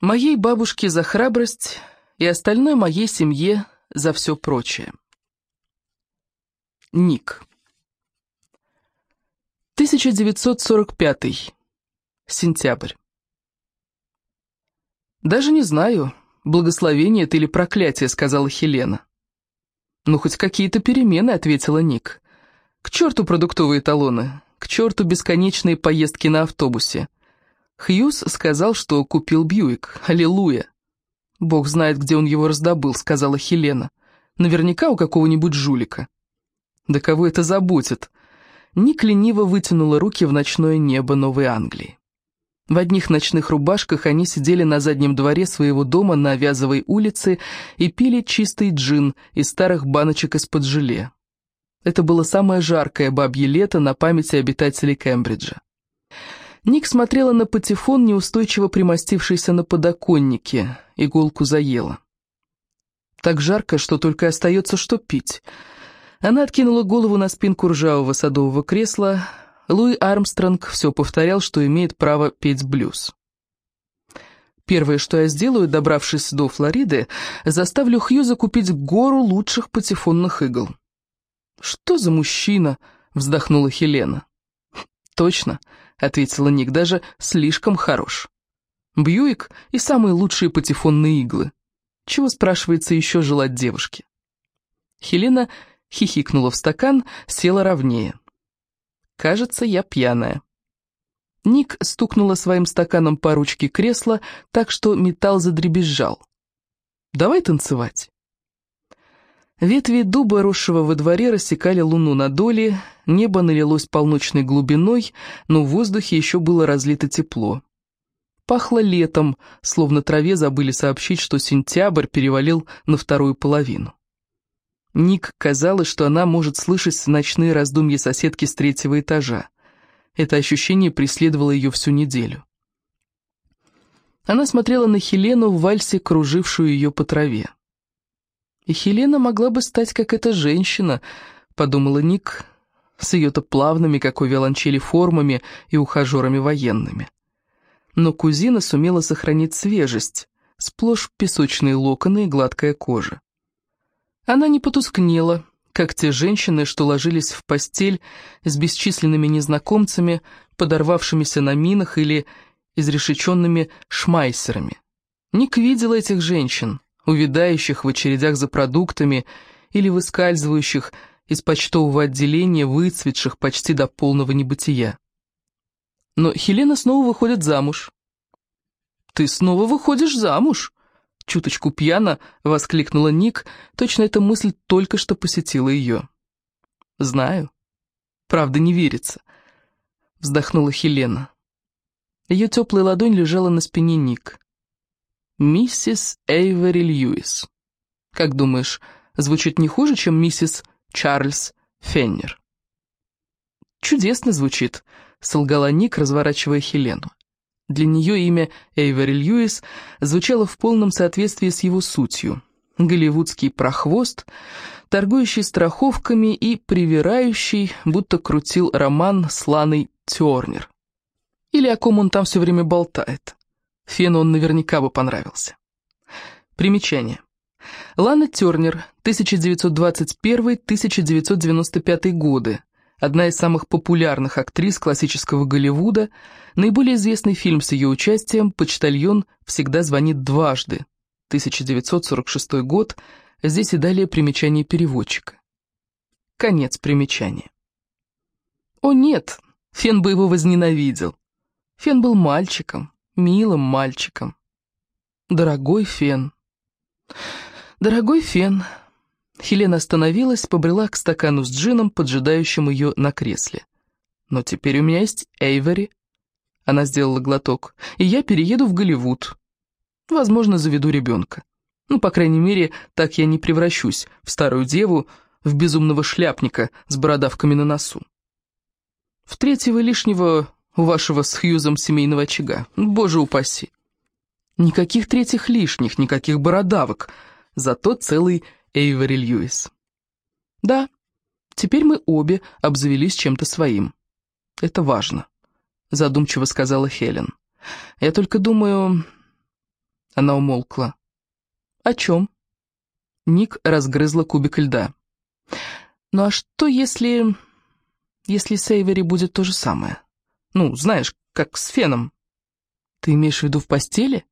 Моей бабушке за храбрость и остальной моей семье за все прочее. Ник. 1945. Сентябрь. «Даже не знаю, благословение это или проклятие», — сказала Хелена. «Ну, хоть какие-то перемены», — ответила Ник. «К черту продуктовые талоны, к черту бесконечные поездки на автобусе. Хьюз сказал, что купил Бьюик. Аллилуйя. Бог знает, где он его раздобыл, сказала Хелена. Наверняка у какого-нибудь жулика. Да кого это заботит? Ник лениво вытянула руки в ночное небо Новой Англии. В одних ночных рубашках они сидели на заднем дворе своего дома на Вязовой улице и пили чистый джин из старых баночек из-под желе. Это было самое жаркое бабье лето на памяти обитателей Кембриджа. Ник смотрела на патефон, неустойчиво примостившийся на подоконнике. Иголку заела. Так жарко, что только остается что пить. Она откинула голову на спинку ржавого садового кресла. Луи Армстронг все повторял, что имеет право петь блюз. Первое, что я сделаю, добравшись до Флориды, заставлю Хью закупить гору лучших патефонных игл. «Что за мужчина?» — вздохнула Хелена. «Точно», — ответила Ник, — «даже слишком хорош. Бьюик и самые лучшие патефонные иглы. Чего, спрашивается, еще желать девушке?» Хелена хихикнула в стакан, села ровнее. «Кажется, я пьяная». Ник стукнула своим стаканом по ручке кресла, так что металл задребезжал. «Давай танцевать». Ветви дуба, росшего во дворе, рассекали луну на доли, небо налилось полночной глубиной, но в воздухе еще было разлито тепло. Пахло летом, словно траве забыли сообщить, что сентябрь перевалил на вторую половину. Ник казалось, что она может слышать ночные раздумья соседки с третьего этажа. Это ощущение преследовало ее всю неделю. Она смотрела на Хелену в вальсе, кружившую ее по траве. И Хелена могла бы стать как эта женщина, подумала Ник, с ее-то плавными, как у виолончели, формами и ухажерами военными. Но кузина сумела сохранить свежесть, сплошь песочные локоны и гладкая кожа. Она не потускнела, как те женщины, что ложились в постель с бесчисленными незнакомцами, подорвавшимися на минах или изрешеченными шмайсерами. Ник видела этих женщин, увядающих в очередях за продуктами или выскальзывающих из почтового отделения, выцветших почти до полного небытия. Но Хелена снова выходит замуж. «Ты снова выходишь замуж?» Чуточку пьяно воскликнула Ник, точно эта мысль только что посетила ее. «Знаю. Правда, не верится», — вздохнула Хелена. Ее теплая ладонь лежала на спине Ник. Миссис Эйвери Льюис. Как думаешь, звучит не хуже, чем миссис Чарльз Феннер? Чудесно звучит, солгала Ник, разворачивая Хелену. Для нее имя Эйвери Льюис звучало в полном соответствии с его сутью. Голливудский прохвост, торгующий страховками и привирающий, будто крутил роман с Ланой Тернер. Или о ком он там все время болтает. Фену он наверняка бы понравился. Примечание. Лана Тернер, 1921-1995 годы. Одна из самых популярных актрис классического Голливуда. Наиболее известный фильм с ее участием «Почтальон всегда звонит дважды». 1946 год. Здесь и далее примечание переводчика. Конец примечания. О нет, Фен бы его возненавидел. Фен был мальчиком, милым мальчиком. Дорогой Фен. Дорогой Фен. Хелена остановилась, побрела к стакану с джином, поджидающим ее на кресле. Но теперь у меня есть Эйвери. Она сделала глоток. И я перееду в Голливуд. Возможно, заведу ребенка. Ну, по крайней мере, так я не превращусь в старую деву, в безумного шляпника с бородавками на носу. В третьего лишнего у вашего с Хьюзом семейного очага. Боже упаси. Никаких третьих лишних, никаких бородавок, зато целый Эйвери Льюис. Да, теперь мы обе обзавелись чем-то своим. Это важно, задумчиво сказала Хелен. Я только думаю... Она умолкла. «О чем?» Ник разгрызла кубик льда. «Ну а что, если... если с Эйвери будет то же самое? Ну, знаешь, как с Феном». «Ты имеешь в виду в постели?»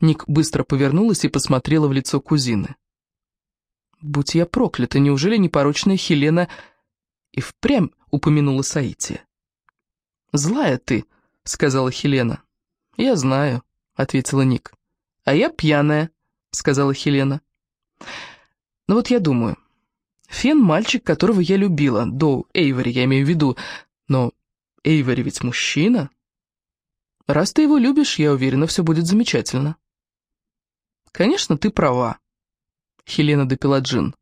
Ник быстро повернулась и посмотрела в лицо кузины. «Будь я проклята, неужели непорочная Хелена и впрямь упомянула Саити?» «Злая ты», — сказала Хелена. «Я знаю», — ответила Ник. «А я пьяная», — сказала Хелена. «Ну вот я думаю, Фен — мальчик, которого я любила, до Эйвори, я имею в виду, но Эйвори ведь мужчина». Раз ты его любишь, я уверена, все будет замечательно. Конечно, ты права. Хелена допила джин.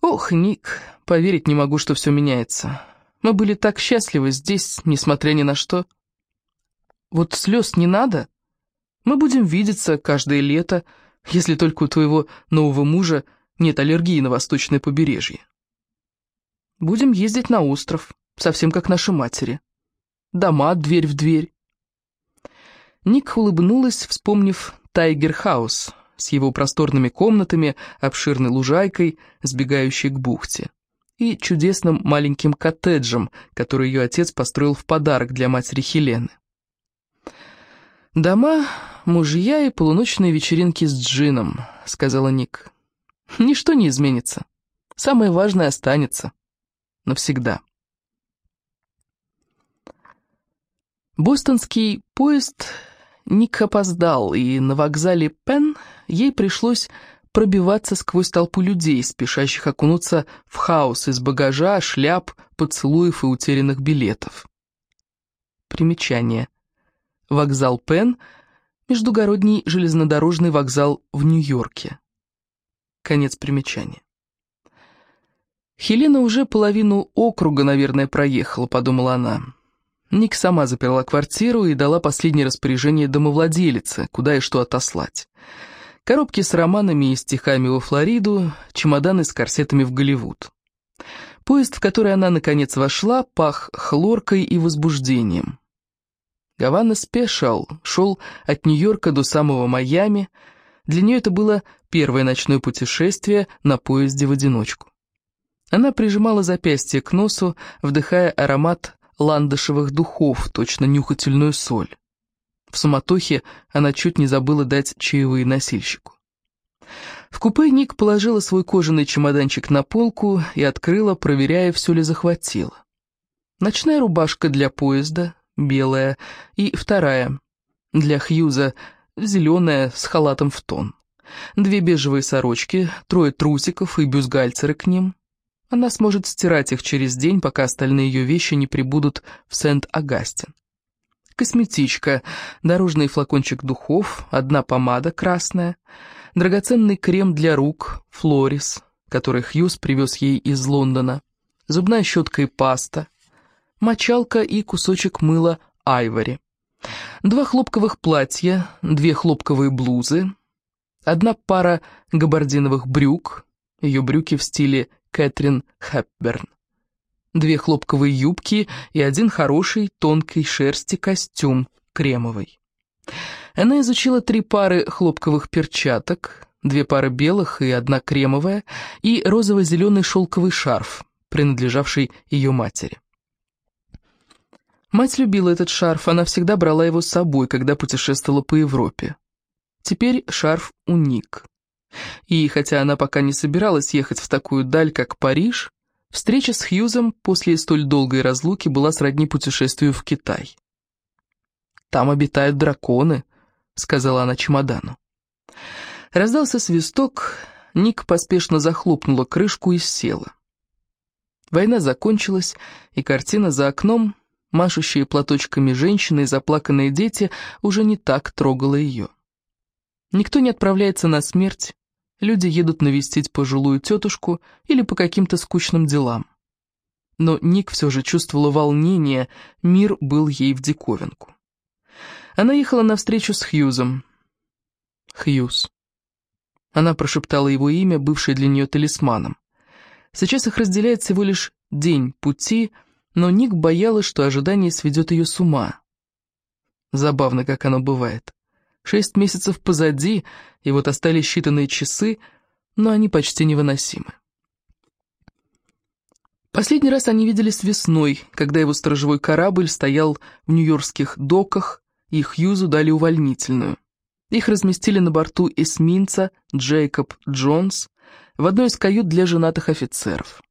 Ох, Ник, поверить не могу, что все меняется. Мы были так счастливы здесь, несмотря ни на что. Вот слез не надо. Мы будем видеться каждое лето, если только у твоего нового мужа нет аллергии на восточное побережье. Будем ездить на остров, совсем как наши матери. Дома дверь в дверь. Ник улыбнулась, вспомнив Тайгер-хаус с его просторными комнатами, обширной лужайкой, сбегающей к бухте, и чудесным маленьким коттеджем, который ее отец построил в подарок для матери Хелены. «Дома, мужья и полуночные вечеринки с джином», — сказала Ник. «Ничто не изменится. Самое важное останется. Навсегда». Бостонский поезд Ник опоздал, и на вокзале Пен ей пришлось пробиваться сквозь толпу людей, спешащих окунуться в хаос из багажа, шляп, поцелуев и утерянных билетов. Примечание. Вокзал Пен – междугородний железнодорожный вокзал в Нью-Йорке. Конец примечания. Хелена уже половину округа, наверное, проехала, подумала она. Ник сама заперла квартиру и дала последнее распоряжение домовладелице, куда и что отослать. Коробки с романами и стихами во Флориду, чемоданы с корсетами в Голливуд. Поезд, в который она наконец вошла, пах хлоркой и возбуждением. Гавана Спешал шел от Нью-Йорка до самого Майами. Для нее это было первое ночное путешествие на поезде в одиночку. Она прижимала запястье к носу, вдыхая аромат ландышевых духов, точно нюхательную соль. В суматохе она чуть не забыла дать чаевые носильщику. В купе Ник положила свой кожаный чемоданчик на полку и открыла, проверяя, все ли захватила. Ночная рубашка для поезда, белая, и вторая, для Хьюза, зеленая, с халатом в тон. Две бежевые сорочки, трое трусиков и бюстгальтеры к ним, она сможет стирать их через день, пока остальные ее вещи не прибудут в Сент-Агастин. Косметичка, дорожный флакончик духов, одна помада красная, драгоценный крем для рук, Флорис, который Хьюз привез ей из Лондона, зубная щетка и паста, мочалка и кусочек мыла Айвори, два хлопковых платья, две хлопковые блузы, одна пара габардиновых брюк, ее брюки в стиле Кэтрин Хепберн. Две хлопковые юбки и один хороший тонкой шерсти костюм, кремовый. Она изучила три пары хлопковых перчаток, две пары белых и одна кремовая, и розово-зеленый шелковый шарф, принадлежавший ее матери. Мать любила этот шарф, она всегда брала его с собой, когда путешествовала по Европе. Теперь шарф уник. И хотя она пока не собиралась ехать в такую даль, как Париж, встреча с Хьюзом после столь долгой разлуки была сродни путешествию в Китай. «Там обитают драконы», — сказала она чемодану. Раздался свисток, Ник поспешно захлопнула крышку и села. Война закончилась, и картина за окном, машущие платочками женщины и заплаканные дети, уже не так трогала ее. Никто не отправляется на смерть, Люди едут навестить пожилую тетушку или по каким-то скучным делам. Но Ник все же чувствовала волнение, мир был ей в диковинку. Она ехала навстречу с Хьюзом. Хьюз. Она прошептала его имя, бывшее для нее талисманом. Сейчас их разделяет всего лишь день пути, но Ник боялась, что ожидание сведет ее с ума. Забавно, как оно бывает. Шесть месяцев позади, и вот остались считанные часы, но они почти невыносимы. Последний раз они виделись весной, когда его сторожевой корабль стоял в нью-йоркских доках, и Хьюзу дали увольнительную. Их разместили на борту эсминца Джейкоб Джонс в одной из кают для женатых офицеров.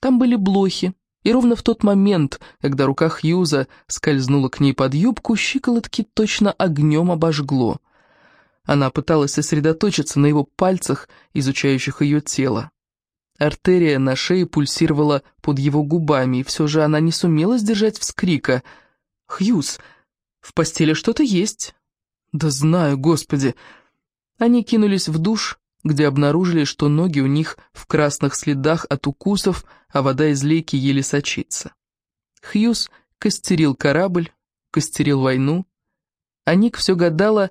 Там были блохи, и ровно в тот момент, когда рука Хьюза скользнула к ней под юбку, щиколотки точно огнем обожгло. Она пыталась сосредоточиться на его пальцах, изучающих ее тело. Артерия на шее пульсировала под его губами, и все же она не сумела сдержать вскрика. «Хьюз, в постели что-то есть». «Да знаю, господи». Они кинулись в душ, где обнаружили, что ноги у них в красных следах от укусов, а вода из лейки еле сочится. Хьюз костерил корабль, костерил войну, а Ник все гадала,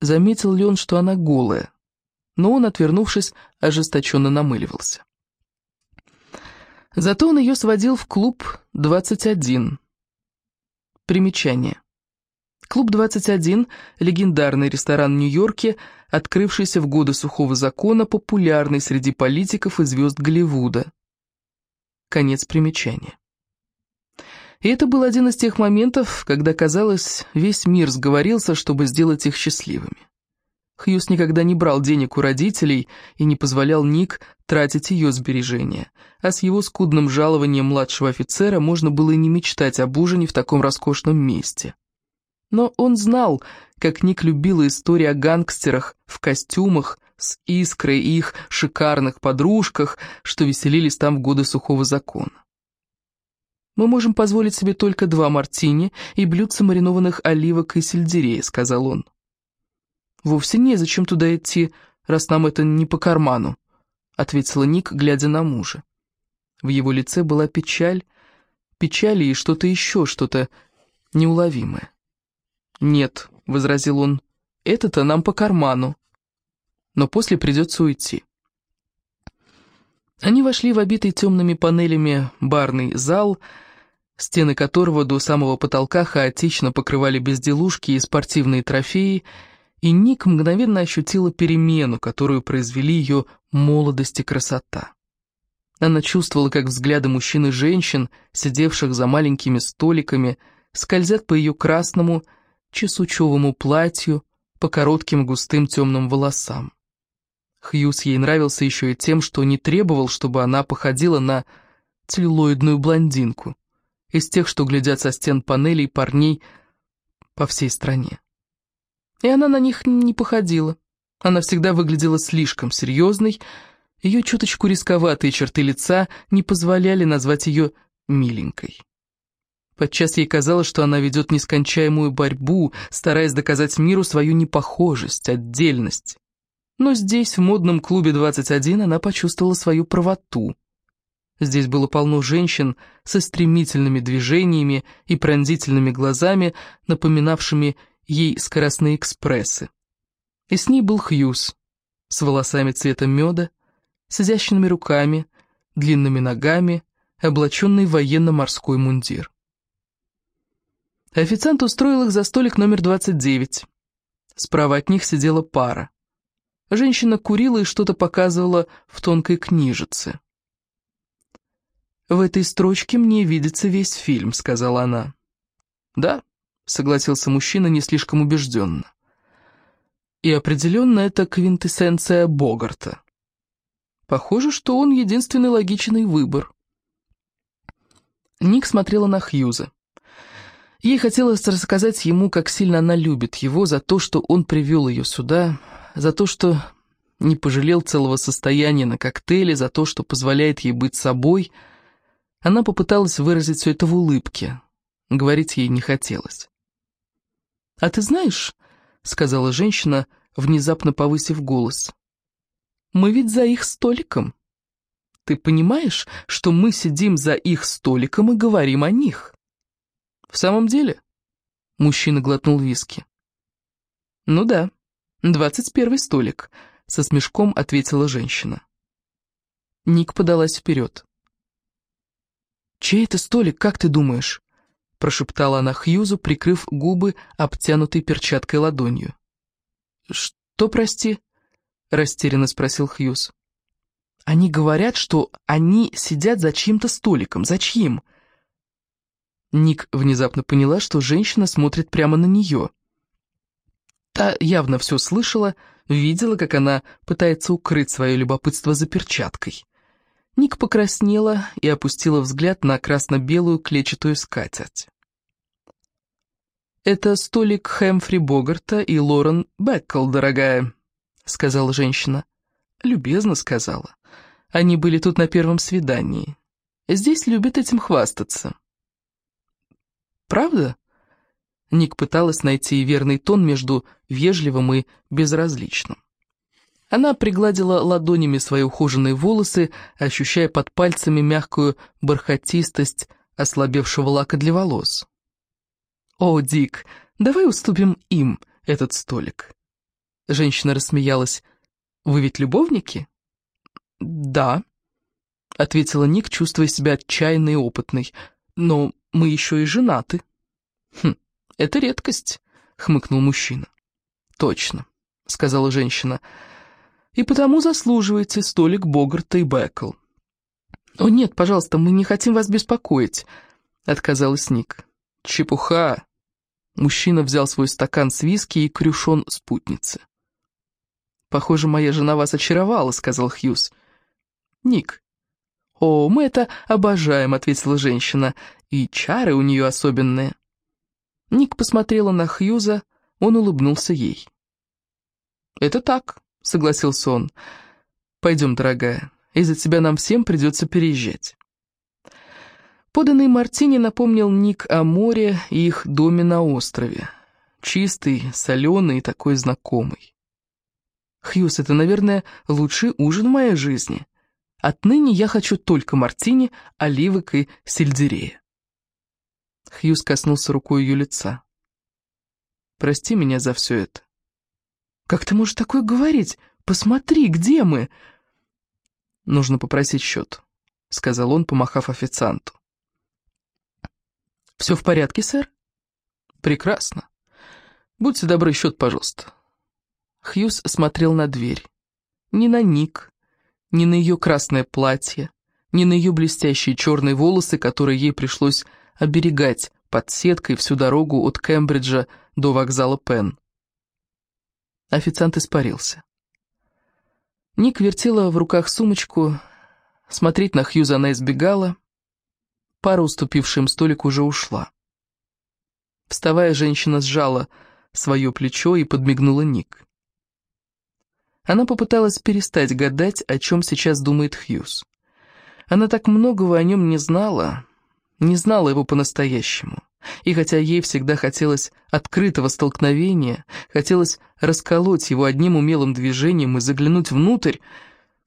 заметил ли он, что она голая но он, отвернувшись, ожесточенно намыливался. Зато он ее сводил в клуб 21. Примечание. Клуб 21 – легендарный ресторан в Нью-Йорке, открывшийся в годы сухого закона, популярный среди политиков и звезд Голливуда. Конец примечания. И это был один из тех моментов, когда, казалось, весь мир сговорился, чтобы сделать их счастливыми. Хьюз никогда не брал денег у родителей и не позволял Ник тратить ее сбережения, а с его скудным жалованием младшего офицера можно было и не мечтать об ужине в таком роскошном месте. Но он знал, как Ник любила истории о гангстерах в костюмах с искрой и их шикарных подружках, что веселились там в годы сухого закона. «Мы можем позволить себе только два мартини и блюдце маринованных оливок и сельдерея», — сказал он. «Вовсе незачем туда идти, раз нам это не по карману», — ответила Ник, глядя на мужа. В его лице была печаль, печаль и что-то еще, что-то неуловимое. «Нет», — возразил он, — «это-то нам по карману, но после придется уйти». Они вошли в обитый темными панелями барный зал, стены которого до самого потолка хаотично покрывали безделушки и спортивные трофеи, и Ник мгновенно ощутила перемену, которую произвели ее молодость и красота. Она чувствовала, как взгляды мужчин и женщин, сидевших за маленькими столиками, скользят по ее красному чесучевому платью, по коротким густым темным волосам. Хьюз ей нравился еще и тем, что не требовал, чтобы она походила на целлюлоидную блондинку, из тех, что глядят со стен панелей парней по всей стране. И она на них не походила. Она всегда выглядела слишком серьезной, ее чуточку рисковатые черты лица не позволяли назвать ее миленькой. Подчас ей казалось, что она ведет нескончаемую борьбу, стараясь доказать миру свою непохожесть, отдельность. Но здесь, в модном клубе 21, она почувствовала свою правоту. Здесь было полно женщин со стремительными движениями и пронзительными глазами, напоминавшими ей скоростные экспрессы. И с ней был Хьюз, с волосами цвета меда, с изящными руками, длинными ногами, облаченный в военно-морской мундир. Официант устроил их за столик номер 29. Справа от них сидела пара. Женщина курила и что-то показывала в тонкой книжице. «В этой строчке мне видится весь фильм», — сказала она. «Да, — согласился мужчина не слишком убежденно. «И определенно это квинтэссенция Богарта. Похоже, что он единственный логичный выбор». Ник смотрела на Хьюза. Ей хотелось рассказать ему, как сильно она любит его за то, что он привел ее сюда, за то, что не пожалел целого состояния на коктейле, за то, что позволяет ей быть собой. Она попыталась выразить все это в улыбке. Говорить ей не хотелось. «А ты знаешь», — сказала женщина, внезапно повысив голос, — «мы ведь за их столиком. Ты понимаешь, что мы сидим за их столиком и говорим о них?» «В самом деле?» — мужчина глотнул виски. «Ну да, двадцать первый столик», — со смешком ответила женщина. Ник подалась вперед. «Чей это столик, как ты думаешь?» — прошептала она Хьюзу, прикрыв губы обтянутой перчаткой ладонью. «Что, прости?» — растерянно спросил Хьюз. «Они говорят, что они сидят за чьим-то столиком. За чьим?» Ник внезапно поняла, что женщина смотрит прямо на нее. Та явно все слышала, видела, как она пытается укрыть свое любопытство за перчаткой. Ник покраснела и опустила взгляд на красно-белую клетчатую скатерть. «Это столик Хэмфри Богарта и Лорен Беккл, дорогая», — сказала женщина. Любезно сказала. Они были тут на первом свидании. Здесь любят этим хвастаться. «Правда?» Ник пыталась найти верный тон между вежливым и безразличным. Она пригладила ладонями свои ухоженные волосы, ощущая под пальцами мягкую бархатистость ослабевшего лака для волос. «О, Дик, давай уступим им этот столик». Женщина рассмеялась. «Вы ведь любовники?» «Да», — ответила Ник, чувствуя себя отчаянной и опытной. «Но мы еще и женаты». «Хм, это редкость», — хмыкнул мужчина. «Точно», — сказала женщина. «И потому заслуживаете столик Богарта и Бекл». «О нет, пожалуйста, мы не хотим вас беспокоить», — отказалась Ник. «Чепуха!» Мужчина взял свой стакан с виски и крюшон спутницы. «Похоже, моя жена вас очаровала», — сказал Хьюз. «Ник». «О, мы это обожаем», — ответила женщина, — «и чары у нее особенные». Ник посмотрела на Хьюза, он улыбнулся ей. «Это так», — согласился он. «Пойдем, дорогая, из-за тебя нам всем придется переезжать». Поданный Мартини напомнил Ник о море и их доме на острове. Чистый, соленый и такой знакомый. «Хьюз, это, наверное, лучший ужин в моей жизни. Отныне я хочу только мартини, оливок и сельдерея». Хьюз коснулся рукой ее лица. «Прости меня за все это». «Как ты можешь такое говорить? Посмотри, где мы?» «Нужно попросить счет», — сказал он, помахав официанту. «Все в порядке, сэр?» «Прекрасно. Будьте добры, счет, пожалуйста». Хьюз смотрел на дверь. Ни на Ник, ни на ее красное платье, ни на ее блестящие черные волосы, которые ей пришлось оберегать под сеткой всю дорогу от Кембриджа до вокзала Пен. Официант испарился. Ник вертела в руках сумочку, смотреть на Хьюза она избегала, пара, уступившая им столик, уже ушла. Вставая, женщина сжала свое плечо и подмигнула Ник. Она попыталась перестать гадать, о чем сейчас думает Хьюз. Она так многого о нем не знала, не знала его по-настоящему. И хотя ей всегда хотелось открытого столкновения, хотелось расколоть его одним умелым движением и заглянуть внутрь,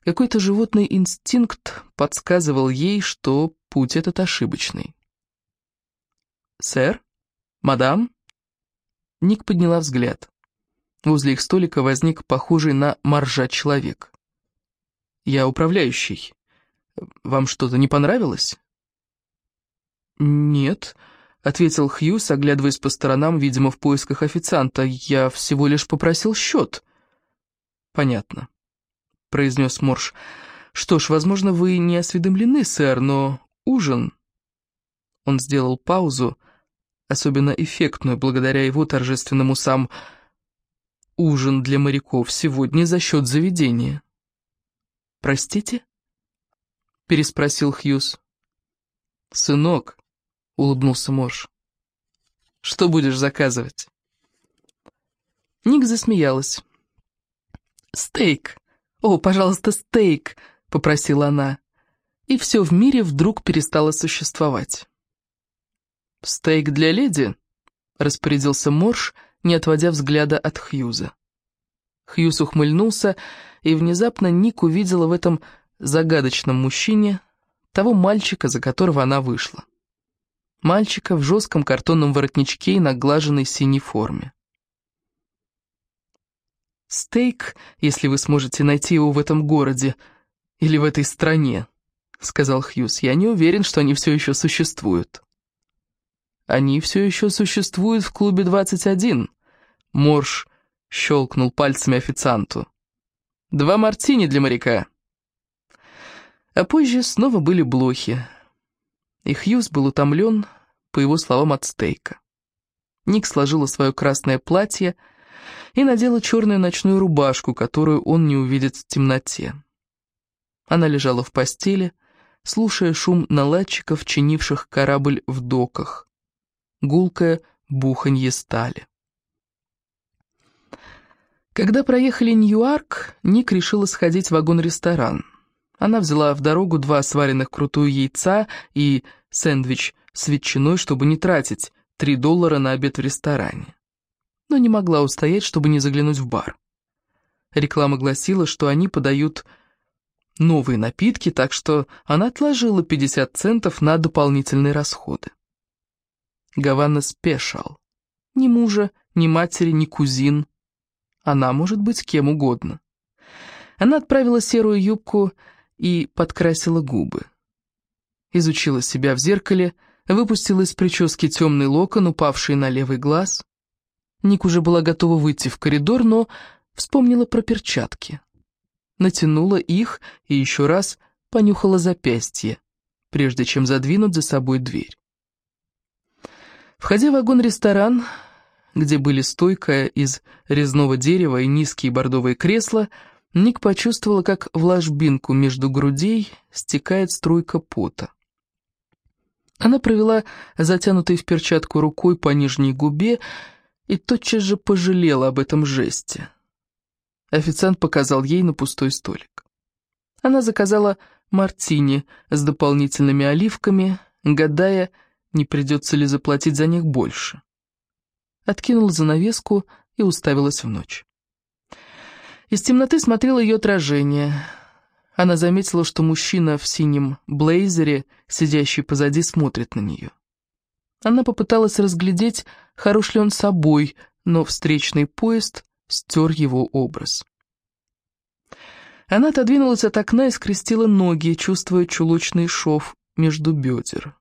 какой-то животный инстинкт подсказывал ей, что путь этот ошибочный. «Сэр? Мадам?» Ник подняла взгляд. Возле их столика возник похожий на моржа человек. «Я управляющий. Вам что-то не понравилось?» «Нет», — ответил Хьюз, оглядываясь по сторонам, видимо, в поисках официанта. «Я всего лишь попросил счет». «Понятно», — произнес Морж. «Что ж, возможно, вы не осведомлены, сэр, но ужин...» Он сделал паузу, особенно эффектную, благодаря его торжественному сам... «Ужин для моряков сегодня за счет заведения». «Простите?» — переспросил Хьюз. «Сынок», — улыбнулся Морж. «Что будешь заказывать?» Ник засмеялась. «Стейк! О, пожалуйста, стейк!» — попросила она. И все в мире вдруг перестало существовать. «Стейк для леди?» — распорядился Морж, не отводя взгляда от Хьюза. Хьюз ухмыльнулся, и внезапно Ник увидела в этом загадочном мужчине того мальчика, за которого она вышла. Мальчика в жестком картонном воротничке и наглаженной синей форме. «Стейк, если вы сможете найти его в этом городе или в этой стране», — сказал Хьюз. «Я не уверен, что они все еще существуют». Они все еще существуют в клубе 21. Морж щелкнул пальцами официанту. Два мартини для моряка. А позже снова были блохи. И Хьюз был утомлен, по его словам, от стейка. Ник сложила свое красное платье и надела черную ночную рубашку, которую он не увидит в темноте. Она лежала в постели, слушая шум наладчиков, чинивших корабль в доках. Гулкое буханье стали. Когда проехали Ньюарк, Ник решила сходить в вагон-ресторан. Она взяла в дорогу два сваренных крутую яйца и сэндвич с ветчиной, чтобы не тратить 3 доллара на обед в ресторане. Но не могла устоять, чтобы не заглянуть в бар. Реклама гласила, что они подают новые напитки, так что она отложила 50 центов на дополнительные расходы. Гавана спешал. Ни мужа, ни матери, ни кузин. Она может быть кем угодно. Она отправила серую юбку и подкрасила губы. Изучила себя в зеркале, выпустила из прически темный локон, упавший на левый глаз. Ник уже была готова выйти в коридор, но вспомнила про перчатки. Натянула их и еще раз понюхала запястье, прежде чем задвинуть за собой дверь. Входя в вагон-ресторан, где были стойка из резного дерева и низкие бордовые кресла, Ник почувствовала, как в ложбинку между грудей стекает струйка пота. Она провела затянутой в перчатку рукой по нижней губе и тотчас же пожалела об этом жесте. Официант показал ей на пустой столик. Она заказала мартини с дополнительными оливками, гадая, не придется ли заплатить за них больше. Откинула занавеску и уставилась в ночь. Из темноты смотрело ее отражение — она заметила, что мужчина в синем блейзере, сидящий позади, смотрит на нее. Она попыталась разглядеть, хорош ли он собой, но встречный поезд стер его образ. Она отодвинулась от окна и скрестила ноги, чувствуя чулочный шов между бедер.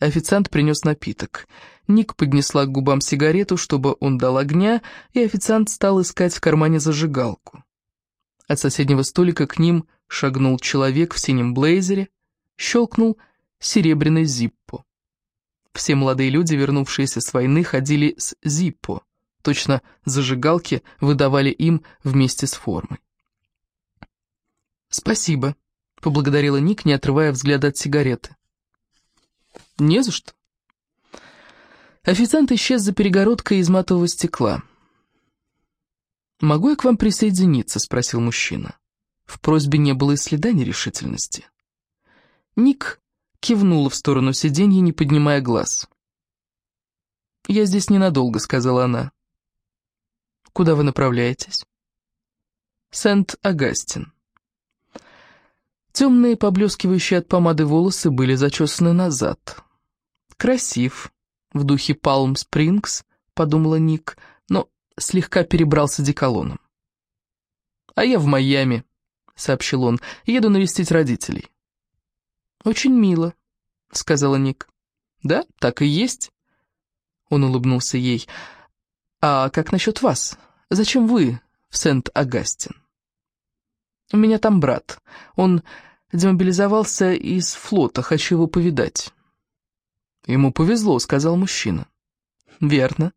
Официант принес напиток. Ник поднесла к губам сигарету, чтобы он дал огня, и официант стал искать в кармане зажигалку. От соседнего столика к ним шагнул человек в синем блейзере, щелкнул серебряный зиппо. Все молодые люди, вернувшиеся с войны, ходили с зиппо. Точно зажигалки выдавали им вместе с формой. «Спасибо», — поблагодарила Ник, не отрывая взгляда от сигареты. «Не за что». Официант исчез за перегородкой из матового стекла. «Могу я к вам присоединиться?» — спросил мужчина. В просьбе не было и следа нерешительности. Ник кивнула в сторону сиденья, не поднимая глаз. «Я здесь ненадолго», — сказала она. «Куда вы направляетесь?» «Сент-Агастин». Темные, поблескивающие от помады волосы были зачесаны назад. «Красив, в духе Палм Спрингс», — подумала Ник, но слегка перебрался деколоном. «А я в Майами», — сообщил он. «Еду навестить родителей». «Очень мило», — сказала Ник. «Да, так и есть». Он улыбнулся ей. «А как насчет вас? Зачем вы в Сент-Агастин?» «У меня там брат. Он демобилизовался из флота. Хочу его повидать». «Ему повезло», — сказал мужчина. «Верно».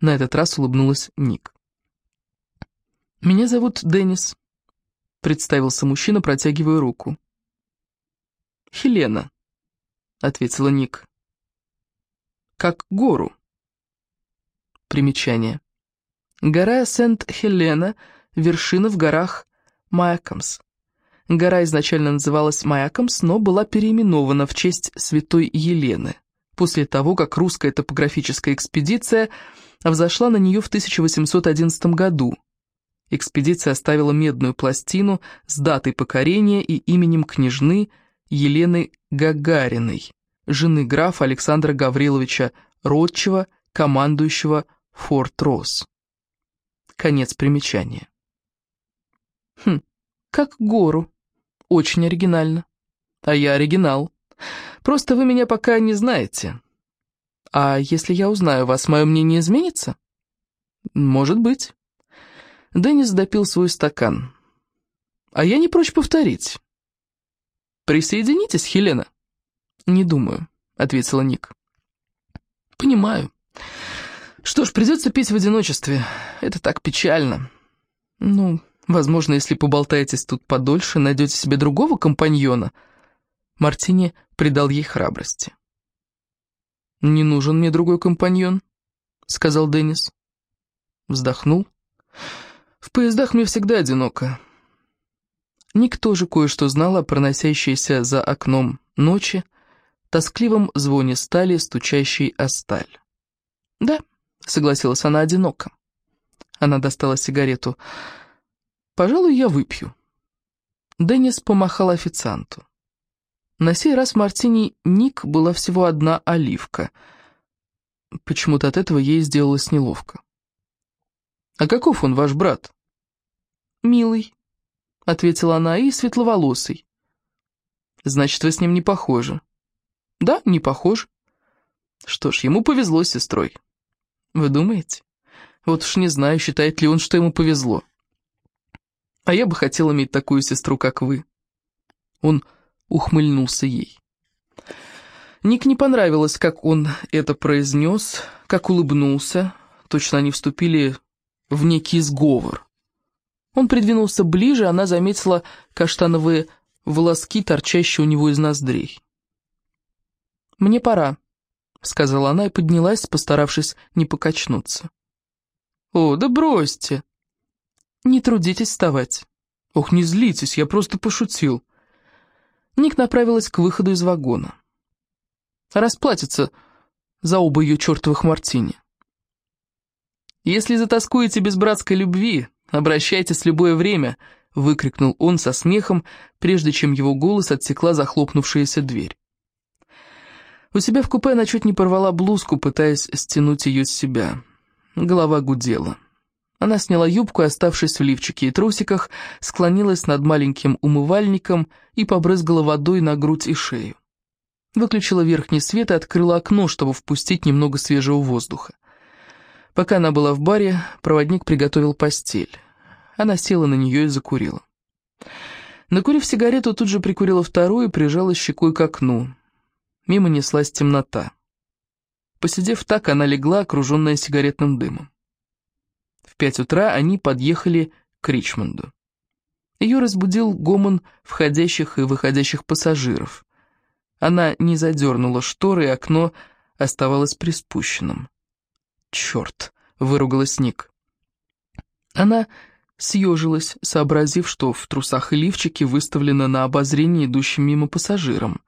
На этот раз улыбнулась Ник. «Меня зовут Деннис представился мужчина, протягивая руку. «Хелена», — ответила Ник. «Как гору». Примечание. Гора Сент-Хелена, вершина в горах Майакамс. Гора изначально называлась Майакамс, но была переименована в честь святой Елены, после того, как русская топографическая экспедиция взошла на нее в 1811 году, экспедиция оставила медную пластину с датой покорения и именем княжны Елены Гагариной, жены графа Александра Гавриловича Ротчева, командующего Форт Росс. Конец примечания. Хм, как гору. Очень оригинально. А я оригинал. Просто вы меня пока не знаете. А если я узнаю вас, мое мнение изменится? Может быть. Деннис допил свой стакан. А я не прочь повторить. Присоединитесь, Хелена? Не думаю, ответила Ник. Понимаю. Что ж, придется пить в одиночестве. Это так печально. Ну, возможно, если поболтаетесь тут подольше, найдете себе другого компаньона. Мартини придал ей храбрости. «Не нужен мне другой компаньон», — сказал Деннис. Вздохнул. «В поездах мне всегда одиноко». Ник тоже кое-что знала о проносящейся за окном ночи, тоскливом звоне стали, стучащей о сталь. «Да», — согласилась она одиноко. Она достала сигарету. «Пожалуй, я выпью». Деннис помахал официанту. На сей раз Мартини Ник была всего одна оливка. Почему-то от этого ей сделалось неловко. «А каков он, ваш брат?» «Милый», — ответила она, — «и светловолосый». «Значит, вы с ним не похожи». «Да, не похож». «Что ж, ему повезло с сестрой». «Вы думаете?» «Вот уж не знаю, считает ли он, что ему повезло». «А я бы хотел иметь такую сестру, как вы». Он ухмыльнулся ей. Ник не понравилось, как он это произнес, как улыбнулся. Точно они вступили в некий сговор. Он придвинулся ближе, она заметила каштановые волоски, торчащие у него из ноздрей. «Мне пора», — сказала она и поднялась, постаравшись не покачнуться. «О, да бросьте!» «Не трудитесь вставать». «Ох, не злитесь, я просто пошутил». Ник направилась к выходу из вагона. Расплатится за оба ее чертовых мартини. «Если затаскуете без братской любви, обращайтесь любое время», — выкрикнул он со смехом, прежде чем его голос отсекла захлопнувшаяся дверь. У себя в купе она чуть не порвала блузку, пытаясь стянуть ее с себя. Голова гудела. Она сняла юбку оставшись в лифчике и трусиках, склонилась над маленьким умывальником и побрызгала водой на грудь и шею. Выключила верхний свет и открыла окно, чтобы впустить немного свежего воздуха. Пока она была в баре, проводник приготовил постель. Она села на нее и закурила. Накурив сигарету, тут же прикурила вторую и прижала щекой к окну. Мимо неслась темнота. Посидев так, она легла, окруженная сигаретным дымом. В пять утра они подъехали к Ричмонду. Ее разбудил гомон входящих и выходящих пассажиров. Она не задернула шторы, и окно оставалось приспущенным. «Черт!» — выругалась Ник. Она съежилась, сообразив, что в трусах и лифчике выставлено на обозрение идущим мимо пассажирам.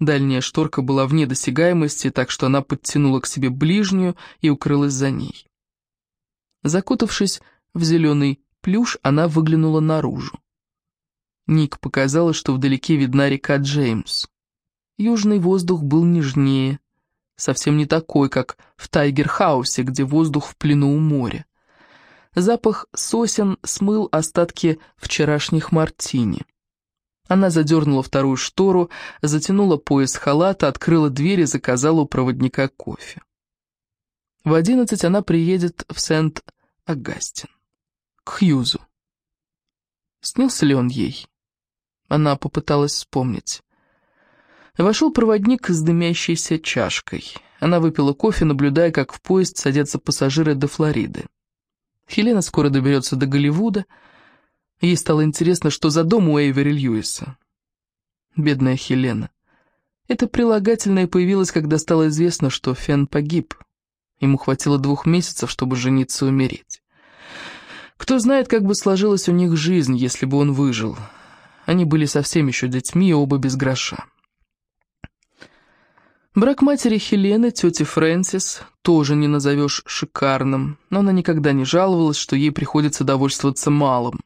Дальняя шторка была вне досягаемости, так что она подтянула к себе ближнюю и укрылась за ней. Закутавшись в зеленый плюш, она выглянула наружу. Ник показалось, что вдалеке видна река Джеймс. Южный воздух был нежнее, совсем не такой, как в Тайгер-хаусе, где воздух в плену у моря. Запах сосен смыл остатки вчерашних мартини. Она задернула вторую штору, затянула пояс халата, открыла дверь и заказала у проводника кофе. В одиннадцать она приедет в Сент-Агастин, к Хьюзу. Снился ли он ей? Она попыталась вспомнить. Вошел проводник с дымящейся чашкой. Она выпила кофе, наблюдая, как в поезд садятся пассажиры до Флориды. Хелена скоро доберется до Голливуда. Ей стало интересно, что за дом у Эйвери Льюиса. Бедная Хелена. Это прилагательное появилось, когда стало известно, что Фен погиб. Ему хватило двух месяцев, чтобы жениться и умереть. Кто знает, как бы сложилась у них жизнь, если бы он выжил. Они были совсем еще детьми, и оба без гроша. Брак матери Хелены, тети Фрэнсис, тоже не назовешь шикарным, но она никогда не жаловалась, что ей приходится довольствоваться малым.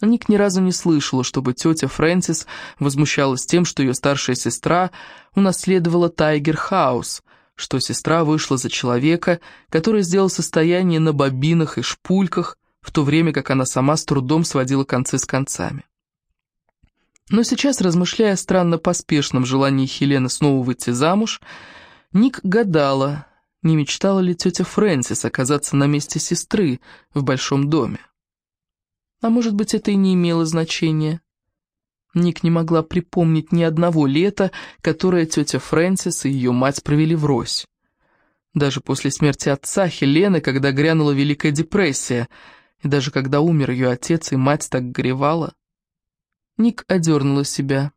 Ник ни разу не слышала, чтобы тетя Фрэнсис возмущалась тем, что ее старшая сестра унаследовала Тайгер Хаус – что сестра вышла за человека, который сделал состояние на бобинах и шпульках, в то время как она сама с трудом сводила концы с концами. Но сейчас, размышляя о странно поспешном желании Хелены снова выйти замуж, Ник гадала, не мечтала ли тетя Фрэнсис оказаться на месте сестры в большом доме. А может быть, это и не имело значения. Ник не могла припомнить ни одного лета, которое тетя Фрэнсис и ее мать провели врозь. Даже после смерти отца Хелены, когда грянула Великая депрессия, и даже когда умер ее отец и мать так горевала. Ник одернула себя.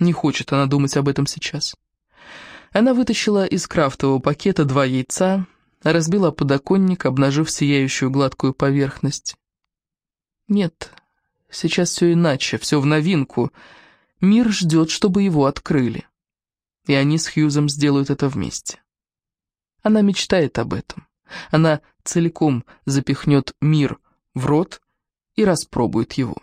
Не хочет она думать об этом сейчас. Она вытащила из крафтового пакета два яйца, разбила подоконник, обнажив сияющую гладкую поверхность. Нет, сейчас все иначе, все в новинку. Мир ждет, чтобы его открыли. И они с Хьюзом сделают это вместе. Она мечтает об этом. Она целиком запихнет мир в рот и распробует его.